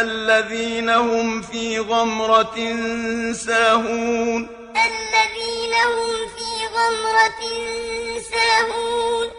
الذين هم في غمرة ساهون. الذين هم في غمرة ساهون